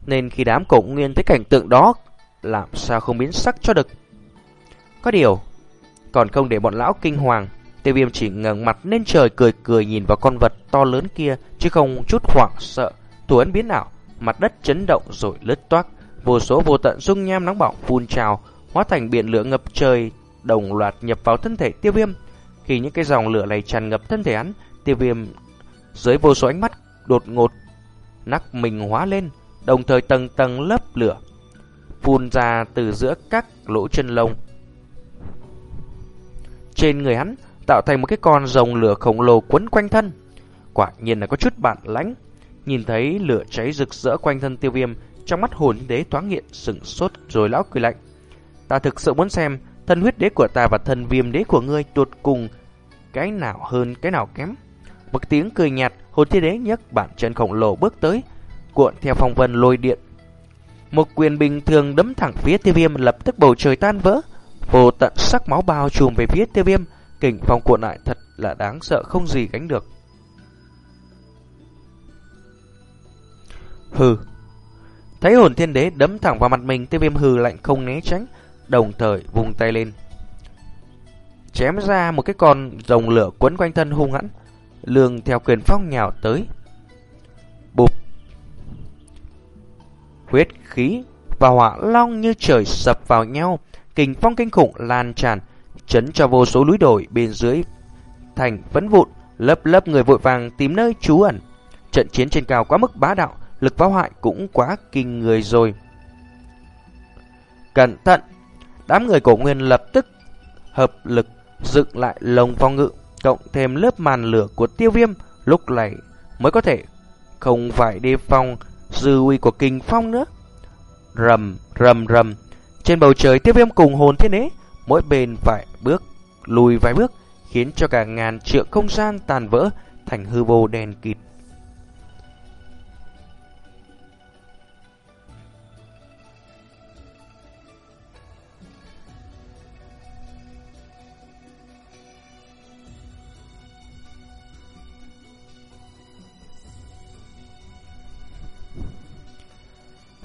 Nên khi đám cổ nguyên thấy cảnh tượng đó, làm sao không biến sắc cho được. Có điều, còn không để bọn lão kinh hoàng, Tiêu viêm chỉ ngẩng mặt lên trời cười cười nhìn vào con vật to lớn kia chứ không chút hoảng sợ. Thủ ấn biến ảo, mặt đất chấn động rồi lướt toác. Vô số vô tận dung nham nóng bỏng phun trào, hóa thành biển lửa ngập trời, đồng loạt nhập vào thân thể tiêu viêm. Khi những cái dòng lửa này tràn ngập thân thể hắn, tiêu viêm dưới vô số ánh mắt đột ngột nắc mình hóa lên, đồng thời tầng tầng lớp lửa phun ra từ giữa các lỗ chân lông. Trên người hắn tạo thành một cái con rồng lửa khổng lồ quấn quanh thân. Quả nhiên là có chút bản lãnh. Nhìn thấy lửa cháy rực rỡ quanh thân tiêu viêm, trong mắt hồn đế thoáng nghiện sừng sốt rồi lão cười lạnh. Ta thực sự muốn xem thân huyết đế của ta và thân viêm đế của ngươi tuột cùng cái nào hơn cái nào kém. Một tiếng cười nhạt, hồn thiên đế nhấc bản chân khổng lồ bước tới, cuộn theo phong vân lôi điện. Một quyền bình thường đấm thẳng phía tiêu viêm lập tức bầu trời tan vỡ, vô tận sắc máu bao trùm về phía tiêu viêm, kình phong cuộn lại thật là đáng sợ không gì gánh được. Hừ. Thấy hồn thiên đế đấm thẳng vào mặt mình, tiêu viêm hừ lạnh không né tránh, đồng thời vùng tay lên. Chém ra một cái con rồng lửa quấn quanh thân hung hãn, lương theo quyền phong nhào tới. Bụp. Huyết khí và hỏa long như trời sập vào nhau, kình phong kinh khủng lan tràn, chấn cho vô số núi đồi bên dưới thành vấn vụn, lấp lấp người vội vàng tìm nơi trú ẩn. Trận chiến trên cao quá mức bá đạo, lực phá hoại cũng quá kinh người rồi. Cẩn thận! Đám người cổ nguyên lập tức hợp lực dựng lại lồng phong ngự, cộng thêm lớp màn lửa của tiêu viêm, lúc này mới có thể không phải đề phòng dư uy của kinh phong nữa. Rầm, rầm, rầm. Trên bầu trời tiêu viêm cùng hồn thiên đế, mỗi bên phải bước, lùi vài bước, khiến cho cả ngàn trượng không gian tàn vỡ thành hư vô đen kịt.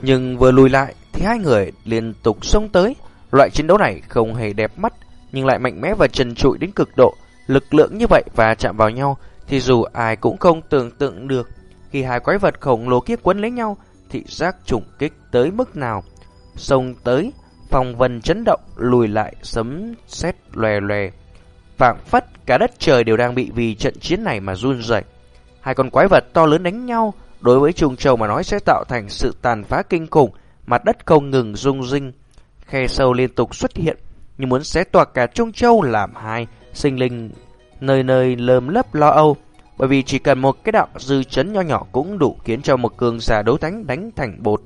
Nhưng vừa lùi lại thì hai người liên tục xông tới. Loại chiến đấu này không hề đẹp mắt nhưng lại mạnh mẽ và trần trụi đến cực độ. Lực lượng như vậy và chạm vào nhau thì dù ai cũng không tưởng tượng được khi hai quái vật khổng lồ kia quấn lấy nhau thị giác trùng kích tới mức nào. Xông tới, phòng vân chấn động, lùi lại sấm sét lòe lòe. Phạm phất cả đất trời đều đang bị vì trận chiến này mà run rẩy. Hai con quái vật to lớn đánh nhau, đối với Trung Châu mà nói sẽ tạo thành sự tàn phá kinh khủng, mặt đất không ngừng rung rinh, khe sâu liên tục xuất hiện, như muốn xé toạc cả Trung Châu làm hai, sinh linh nơi nơi lơm lấp lo âu, bởi vì chỉ cần một cái đạo dư chấn nho nhỏ cũng đủ khiến cho một cường giả đấu thánh đánh thành bột.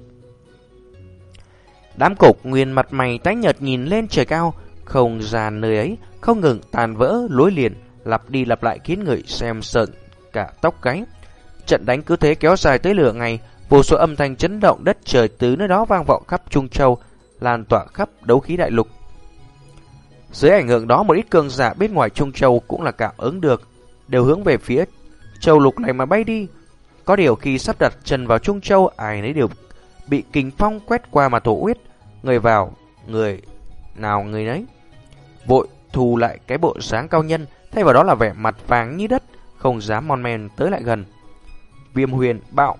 Đám cục nguyên mặt mày tái nhợt nhìn lên trời cao, không gian nơi ấy không ngừng tàn vỡ lối liền, lặp đi lặp lại khiến người xem sợn cả tóc gáy. Trận đánh cứ thế kéo dài tới lửa ngày, vô số âm thanh chấn động đất trời từ nơi đó vang vọng khắp Trung Châu, lan tỏa khắp đấu khí đại lục. Dưới ảnh hưởng đó một ít cường giả bên ngoài Trung Châu cũng là cảm ứng được, đều hướng về phía châu lục này mà bay đi. Có điều khi sắp đặt chân vào Trung Châu, ai nấy đều bị kình phong quét qua mà thổ huyết, người vào, người nào người nấy. Vội thù lại cái bộ dáng cao nhân, thay vào đó là vẻ mặt vàng như đất, không dám mon men tới lại gần. Viêm huyền bạo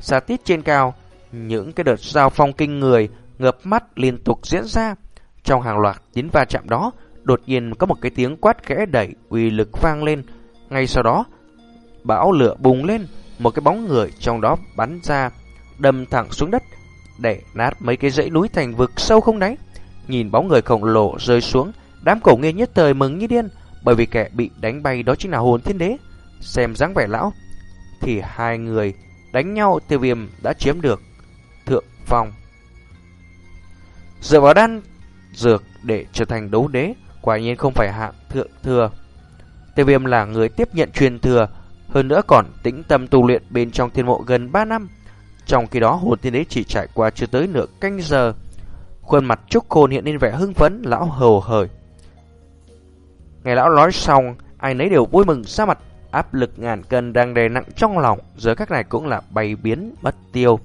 Xa tít trên cao, những cái đợt giao phong kinh người ngập mắt liên tục diễn ra. Trong hàng loạt tiếng va chạm đó, đột nhiên có một cái tiếng quát khẽ đẩy uy lực vang lên. Ngay sau đó, bão lửa bùng lên, một cái bóng người trong đó bắn ra, đâm thẳng xuống đất, để nát mấy cái dãy núi thành vực sâu không đáy. Nhìn bóng người khổng lồ rơi xuống, đám cổ nghiên nhất thời mừng như điên, bởi vì kẻ bị đánh bay đó chính là hồn thiên đế. Xem dáng vẻ lão, thì hai người đánh nhau tiêu viêm đã chiếm được thượng phong. Dựa vào đan dược để trở thành đấu đế, quả nhiên không phải hạng thượng thừa. Tiêu viêm là người tiếp nhận truyền thừa, hơn nữa còn tĩnh tâm tu luyện bên trong thiên mộ gần 3 năm. Trong khi đó hồn thiên đế chỉ trải qua chưa tới nửa canh giờ. Khuôn mặt trúc khôn hiện lên vẻ hưng phấn, lão hầu hởi. Ngày lão nói xong, ai nấy đều vui mừng ra mặt áp lực ngàn cân đang đè nặng trong lòng, giờ các này cũng là bay biến mất tiêu.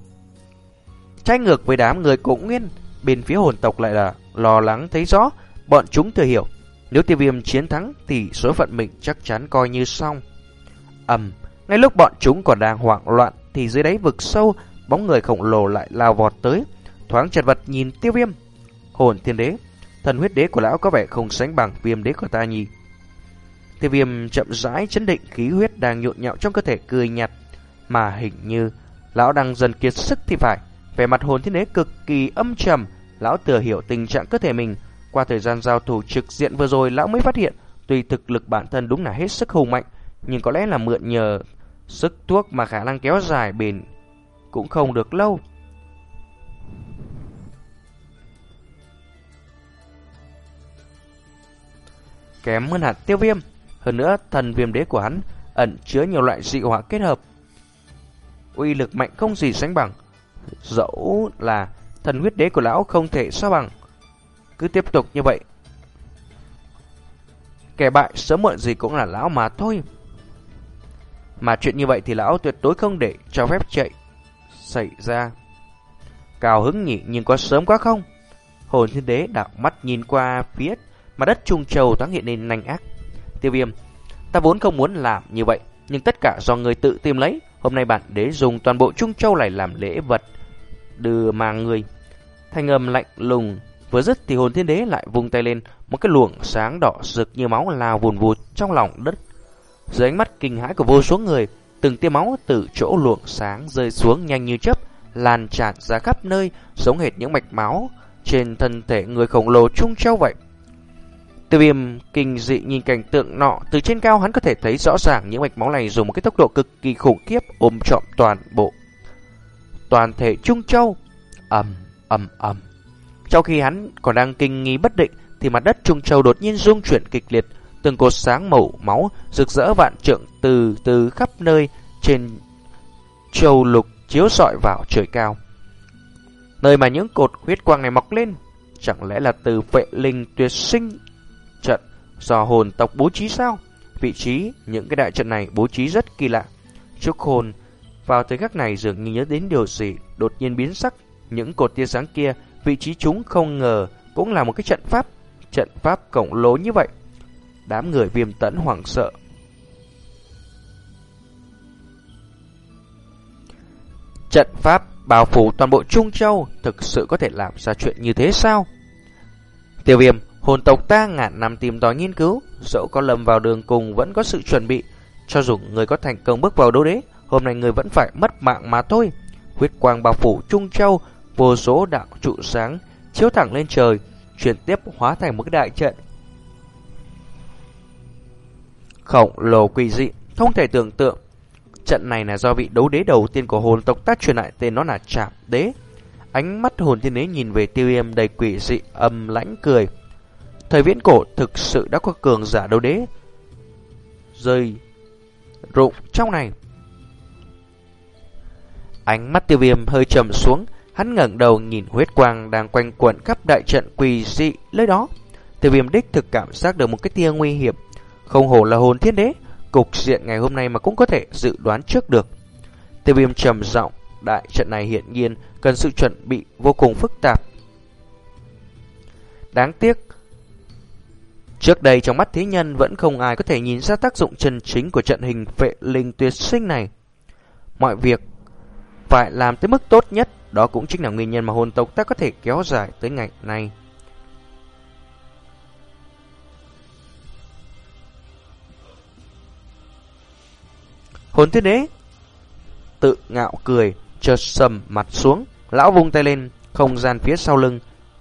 Trái ngược với đám người cổ nguyên, bên phía hồn tộc lại là lo lắng thấy rõ, bọn chúng thừa hiểu. Nếu tiêu viêm chiến thắng thì số phận mình chắc chắn coi như xong. ầm, ngay lúc bọn chúng còn đang hoảng loạn thì dưới đáy vực sâu, bóng người khổng lồ lại lao vọt tới, thoáng chật vật nhìn tiêu viêm. Hồn thiên đế, thần huyết đế của lão có vẻ không sánh bằng viêm đế của ta nhỉ. Tiêu viêm chậm rãi chấn định khí huyết đang nhộn nhạo trong cơ thể cười nhạt, mà hình như lão đang dần kiệt sức thì phải. Vẻ mặt hồn thiên đế cực kỳ âm trầm, lão thừa hiểu tình trạng cơ thể mình. Qua thời gian giao thủ trực diện vừa rồi, lão mới phát hiện, tuy thực lực bản thân đúng là hết sức hùng mạnh, nhưng có lẽ là mượn nhờ sức thuốc mà khả năng kéo dài bền cũng không được lâu. Kém hơn hạt tiêu viêm, hơn nữa thần viêm đế của hắn ẩn chứa nhiều loại dị hỏa kết hợp. Uy lực mạnh không gì sánh bằng, dẫu là thần huyết đế của lão không thể so bằng. Cứ tiếp tục như vậy, kẻ bại sớm muộn gì cũng là lão mà thôi. Mà chuyện như vậy thì lão tuyệt đối không để cho phép chạy xảy ra. Cao hứng nhỉ nhưng có sớm quá không? Hồn thiên đế đảo mắt nhìn qua phía mà đất trung châu thoáng hiện lên nành ác. Tiêu viêm, ta vốn không muốn làm như vậy, nhưng tất cả do người tự tìm lấy. Hôm nay bạn đế dùng toàn bộ trung châu này làm lễ vật đưa mang người. Thanh âm lạnh lùng vừa dứt thì hồn thiên đế lại vung tay lên, một cái luồng sáng đỏ rực như máu lao vùn vụt trong lòng đất. Dưới ánh mắt kinh hãi của vô số người, từng tia máu từ chỗ luồng sáng rơi xuống nhanh như chớp, lan tràn ra khắp nơi, giống hệt những mạch máu trên thân thể người khổng lồ trung châu vậy. Tiêu viêm kinh dị nhìn cảnh tượng nọ, từ trên cao hắn có thể thấy rõ ràng những mạch máu này dùng một cái tốc độ cực kỳ khủng khiếp ôm trọn toàn bộ. Toàn thể Trung Châu, ầm ầm ầm. Trong khi hắn còn đang kinh nghi bất định, thì mặt đất Trung Châu đột nhiên rung chuyển kịch liệt, từng cột sáng màu máu rực rỡ vạn trượng từ từ khắp nơi trên châu lục chiếu rọi vào trời cao. Nơi mà những cột huyết quang này mọc lên, chẳng lẽ là từ vệ linh tuyệt sinh do hồn tộc bố trí sao? Vị trí những cái đại trận này bố trí rất kỳ lạ. Trúc hồn vào thời khắc này dường như nhớ đến điều gì, đột nhiên biến sắc. Những cột tia sáng kia, vị trí chúng không ngờ cũng là một cái trận pháp. Trận pháp cổng lố như vậy. Đám người viêm tẫn hoảng sợ. Trận pháp bao phủ toàn bộ Trung Châu thực sự có thể làm ra chuyện như thế sao? Tiêu viêm Hồn tộc ta ngàn năm tìm tòi nghiên cứu, dẫu có lầm vào đường cùng vẫn có sự chuẩn bị. Cho dù người có thành công bước vào đấu đế, hôm nay người vẫn phải mất mạng mà thôi. Huyết quang bao phủ Trung Châu, vô số đạo trụ sáng chiếu thẳng lên trời, chuyển tiếp hóa thành một đại trận. Khổng lồ quỷ dị, không thể tưởng tượng. Trận này là do vị đấu đế đầu tiên của hồn tộc ta truyền lại tên nó là Trạm Đế. Ánh mắt hồn thiên đế nhìn về tiêu yêm đầy quỷ dị âm lãnh cười. Thời viễn cổ thực sự đã có cường giả đấu đế rơi rụng trong này. Ánh mắt tiêu viêm hơi trầm xuống, hắn ngẩng đầu nhìn huyết quang đang quanh quẩn khắp đại trận quỳ dị lấy đó. Tiêu viêm đích thực cảm giác được một cái tia nguy hiểm. Không hổ là hồn thiên đế, cục diện ngày hôm nay mà cũng có thể dự đoán trước được. Tiêu viêm trầm giọng đại trận này hiện nhiên cần sự chuẩn bị vô cùng phức tạp. Đáng tiếc, Trước đây trong mắt thế nhân vẫn không ai có thể nhìn ra tác dụng chân chính của trận hình vệ linh tuyệt sinh này. Mọi việc phải làm tới mức tốt nhất, đó cũng chính là nguyên nhân mà hồn tộc ta có thể kéo dài tới ngày nay. Hồn thiên đế tự ngạo cười, chợt sầm mặt xuống, lão vung tay lên, không gian phía sau lưng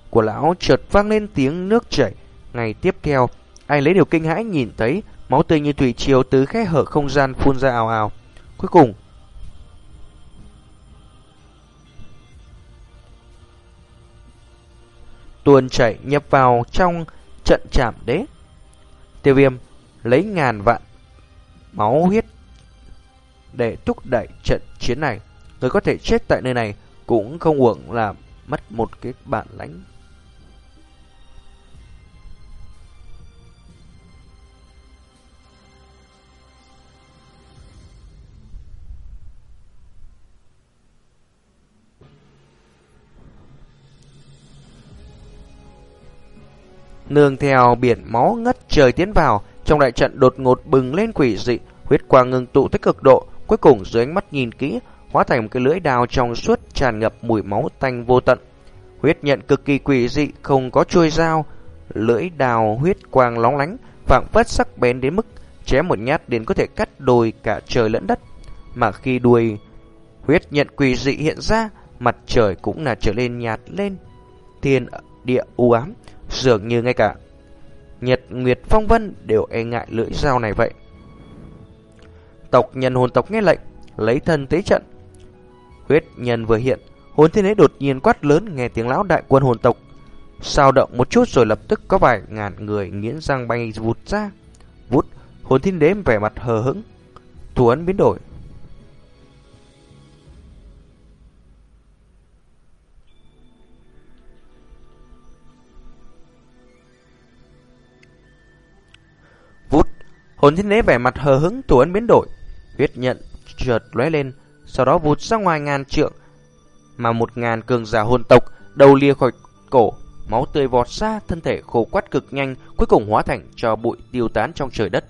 của lão chợt vang lên tiếng nước chảy Ngày tiếp theo, ai lấy điều kinh hãi nhìn thấy máu tươi như thủy triều từ khe hở không gian phun ra ào ào. Cuối cùng, tuôn chảy nhập vào trong trận chạm đế. Tiêu viêm lấy ngàn vạn máu huyết để thúc đẩy trận chiến này. Người có thể chết tại nơi này cũng không uổng là mất một cái bản lãnh Nương theo biển máu ngất trời tiến vào, trong đại trận đột ngột bừng lên quỷ dị, huyết quang ngưng tụ tới cực độ, cuối cùng dưới ánh mắt nhìn kỹ, hóa thành một cái lưỡi đao trong suốt tràn ngập mùi máu tanh vô tận. Huyết nhận cực kỳ quỷ dị, không có chuôi dao, lưỡi đào huyết quang lóng lánh, phảng phất sắc bén đến mức chém một nhát đến có thể cắt đôi cả trời lẫn đất. Mà khi đuôi huyết nhận quỷ dị hiện ra, mặt trời cũng là trở lên nhạt lên. Thiên địa u ám, dường như ngay cả Nhật Nguyệt Phong Vân đều e ngại lưỡi dao này vậy. Tộc nhân hồn tộc nghe lệnh, lấy thân tế trận. Huyết nhân vừa hiện, hồn thiên đế đột nhiên quát lớn nghe tiếng lão đại quân hồn tộc. Sao động một chút rồi lập tức có vài ngàn người nghiến răng bay vụt ra. Vút, hồn thiên đế vẻ mặt hờ hững. Thủ ấn biến đổi, Hồn thiên đế vẻ mặt hờ hững tù ấn biến đổi, huyết nhận trượt lóe lên, sau đó vụt ra ngoài ngàn trượng, mà một ngàn cường giả hồn tộc đầu lia khỏi cổ, máu tươi vọt ra, thân thể khô quắt cực nhanh, cuối cùng hóa thành cho bụi tiêu tán trong trời đất.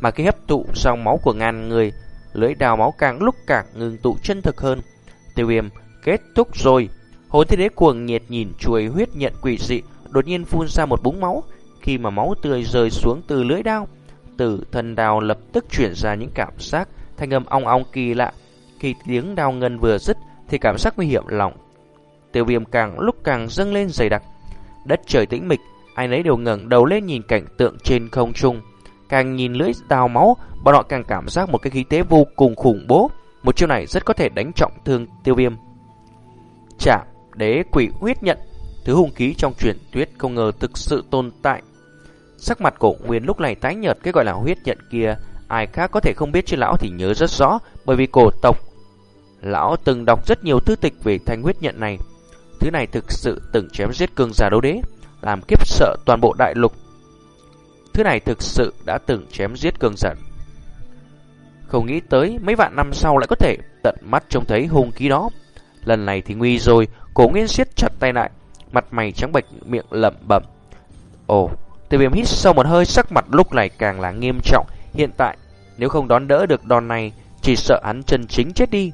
Mà khi hấp tụ dòng máu của ngàn người, lưỡi đào máu càng lúc càng ngừng tụ chân thực hơn. Tiêu viêm kết thúc rồi. Hồn thiên đế cuồng nhiệt nhìn chuối huyết nhận quỷ dị, đột nhiên phun ra một búng máu. Khi mà máu tươi rơi xuống từ lưỡi đao, tử thần đào lập tức chuyển ra những cảm giác thanh âm ong ong kỳ lạ. Khi tiếng đao ngân vừa dứt thì cảm giác nguy hiểm lòng. Tiêu viêm càng lúc càng dâng lên dày đặc. Đất trời tĩnh mịch, ai nấy đều ngẩng đầu lên nhìn cảnh tượng trên không trung. Càng nhìn lưỡi đào máu, bọn họ càng cảm giác một cái khí thế vô cùng khủng bố. Một chiêu này rất có thể đánh trọng thương tiêu viêm. Chạm, đế quỷ huyết nhận, thứ hung khí trong truyền thuyết không ngờ thực sự tồn tại Sắc mặt cổ nguyên lúc này tái nhợt cái gọi là huyết nhận kia, ai khác có thể không biết chứ lão thì nhớ rất rõ, bởi vì cổ tộc lão từng đọc rất nhiều thư tịch về thanh huyết nhận này. Thứ này thực sự từng chém giết cường giả đấu đế, làm kiếp sợ toàn bộ đại lục. Thứ này thực sự đã từng chém giết cường giả. Không nghĩ tới mấy vạn năm sau lại có thể tận mắt trông thấy hung khí đó. Lần này thì nguy rồi, cổ nguyên siết chặt tay lại, mặt mày trắng bệch miệng lẩm bẩm. Ồ, Tiêu viêm hít sâu một hơi sắc mặt lúc này càng là nghiêm trọng. Hiện tại, nếu không đón đỡ được đòn này, chỉ sợ hắn chân chính chết đi.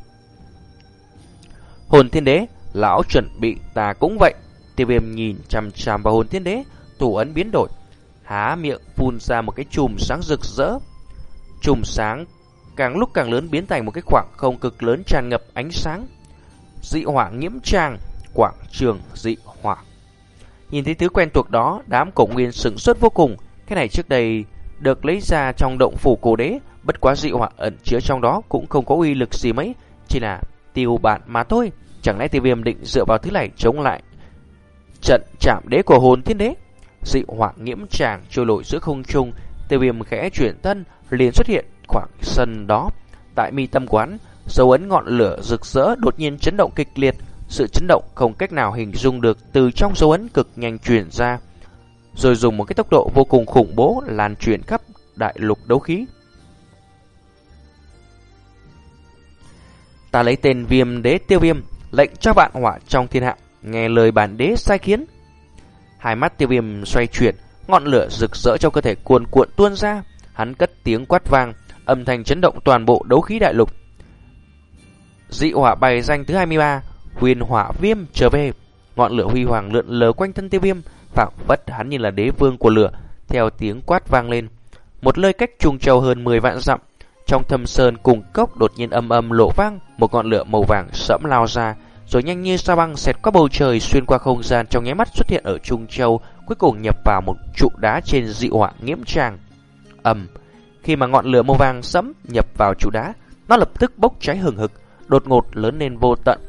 Hồn thiên đế, lão chuẩn bị ta cũng vậy. Tiêu viêm nhìn chằm chằm vào hồn thiên đế, thủ ấn biến đổi. Há miệng phun ra một cái chùm sáng rực rỡ. Chùm sáng càng lúc càng lớn biến thành một cái khoảng không cực lớn tràn ngập ánh sáng. Dị hỏa nhiễm tràng, quảng trường dị. Nhìn thấy thứ quen thuộc đó, đám cổ nguyên sửng sốt vô cùng. Cái này trước đây được lấy ra trong động phủ cổ đế, bất quá dị họa ẩn chứa trong đó cũng không có uy lực gì mấy, chỉ là tiêu bạn mà thôi. Chẳng lẽ tiêu viêm định dựa vào thứ này chống lại trận chạm đế của hồn thiên đế? Dị họa nghiễm tràng trôi lội giữa không trung, tiêu viêm khẽ chuyển thân liền xuất hiện khoảng sân đó. Tại mi tâm quán, dấu ấn ngọn lửa rực rỡ đột nhiên chấn động kịch liệt, sự chấn động không cách nào hình dung được từ trong dấu ấn cực nhanh truyền ra, rồi dùng một cái tốc độ vô cùng khủng bố lan truyền khắp đại lục đấu khí. Ta lấy tên viêm đế tiêu viêm, lệnh cho bạn hỏa trong thiên hạ, nghe lời bản đế sai khiến. Hai mắt tiêu viêm xoay chuyển, ngọn lửa rực rỡ trong cơ thể cuồn cuộn tuôn ra, hắn cất tiếng quát vang, âm thanh chấn động toàn bộ đấu khí đại lục. Dị hỏa bày danh thứ 23, huyền hỏa viêm trở về. Ngọn lửa huy hoàng lượn lờ quanh thân tiêu viêm, phảng phất hắn như là đế vương của lửa, theo tiếng quát vang lên. Một lời cách trùng châu hơn 10 vạn dặm, trong thâm sơn cùng cốc đột nhiên âm âm lộ vang, một ngọn lửa màu vàng sẫm lao ra, rồi nhanh như sa băng xẹt qua bầu trời xuyên qua không gian trong nháy mắt xuất hiện ở Trung Châu, cuối cùng nhập vào một trụ đá trên dị hỏa nghiễm tràng. Ầm, khi mà ngọn lửa màu vàng sẫm nhập vào trụ đá, nó lập tức bốc cháy hừng hực, đột ngột lớn lên vô tận,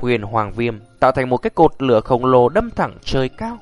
huyền hoàng viêm tạo thành một cái cột lửa khổng lồ đâm thẳng trời cao.